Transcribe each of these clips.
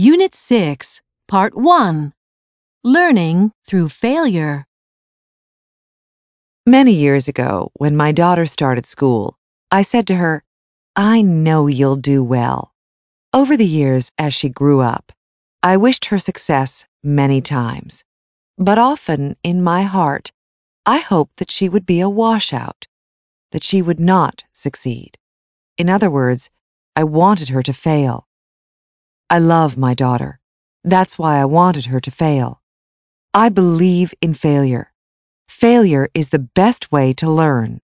Unit 6, Part 1 Learning Through Failure. Many years ago, when my daughter started school, I said to her, I know you'll do well. Over the years, as she grew up, I wished her success many times. But often, in my heart, I hoped that she would be a washout, that she would not succeed. In other words, I wanted her to fail. I love my daughter. That's why I wanted her to fail. I believe in failure. Failure is the best way to learn.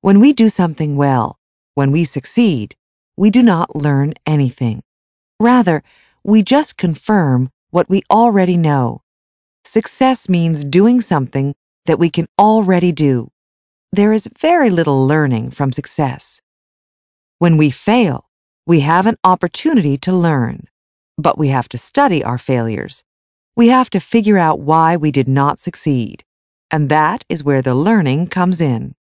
When we do something well, when we succeed, we do not learn anything. Rather, we just confirm what we already know. Success means doing something that we can already do. There is very little learning from success. When we fail, we have an opportunity to learn, but we have to study our failures. We have to figure out why we did not succeed, and that is where the learning comes in.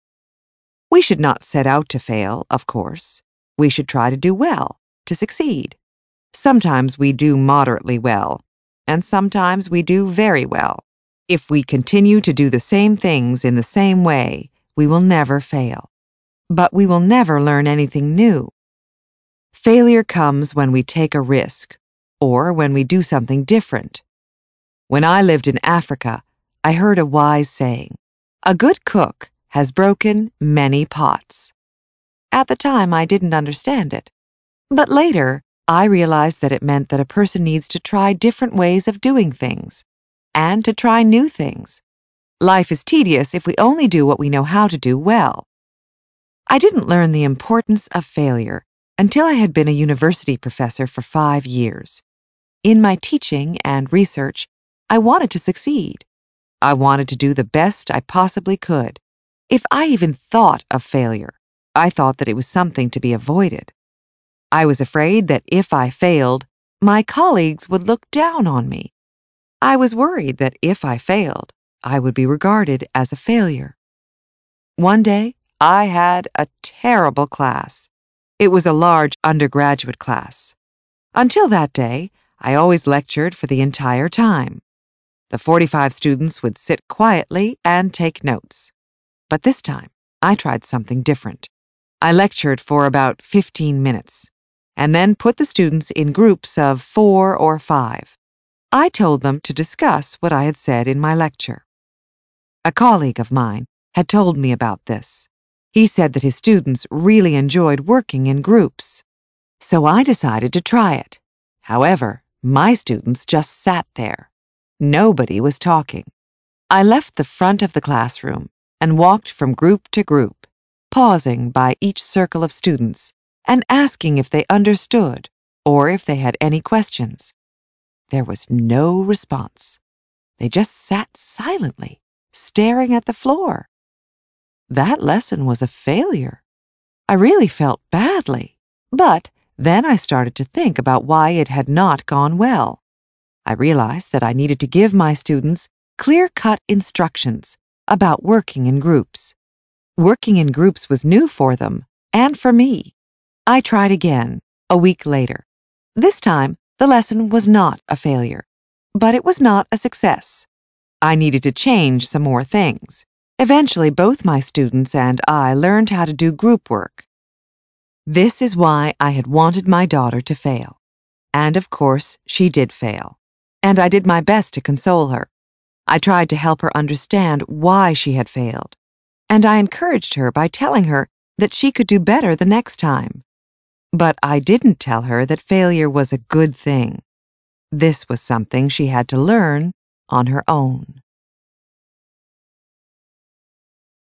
We should not set out to fail, of course. We should try to do well, to succeed. Sometimes we do moderately well, and sometimes we do very well. If we continue to do the same things in the same way, we will never fail. But we will never learn anything new. Failure comes when we take a risk, or when we do something different. When I lived in Africa, I heard a wise saying, A good cook has broken many pots. At the time, I didn't understand it. But later, I realized that it meant that a person needs to try different ways of doing things and to try new things. Life is tedious if we only do what we know how to do well. I didn't learn the importance of failure until I had been a university professor for five years. In my teaching and research, I wanted to succeed. I wanted to do the best I possibly could. If I even thought of failure, I thought that it was something to be avoided. I was afraid that if I failed, my colleagues would look down on me. I was worried that if I failed, I would be regarded as a failure. One day, I had a terrible class. It was a large undergraduate class. Until that day, I always lectured for the entire time. The 45 students would sit quietly and take notes. But this time, I tried something different. I lectured for about 15 minutes and then put the students in groups of four or five. I told them to discuss what I had said in my lecture. A colleague of mine had told me about this. He said that his students really enjoyed working in groups. So I decided to try it. However, my students just sat there. Nobody was talking. I left the front of the classroom and walked from group to group, pausing by each circle of students and asking if they understood or if they had any questions. There was no response. They just sat silently, staring at the floor. That lesson was a failure. I really felt badly, but then I started to think about why it had not gone well. I realized that I needed to give my students clear cut instructions about working in groups. Working in groups was new for them and for me. I tried again, a week later. This time, the lesson was not a failure, but it was not a success. I needed to change some more things. Eventually, both my students and I learned how to do group work. This is why I had wanted my daughter to fail. And of course, she did fail. And I did my best to console her. I tried to help her understand why she had failed. And I encouraged her by telling her that she could do better the next time. But I didn't tell her that failure was a good thing. This was something she had to learn on her own.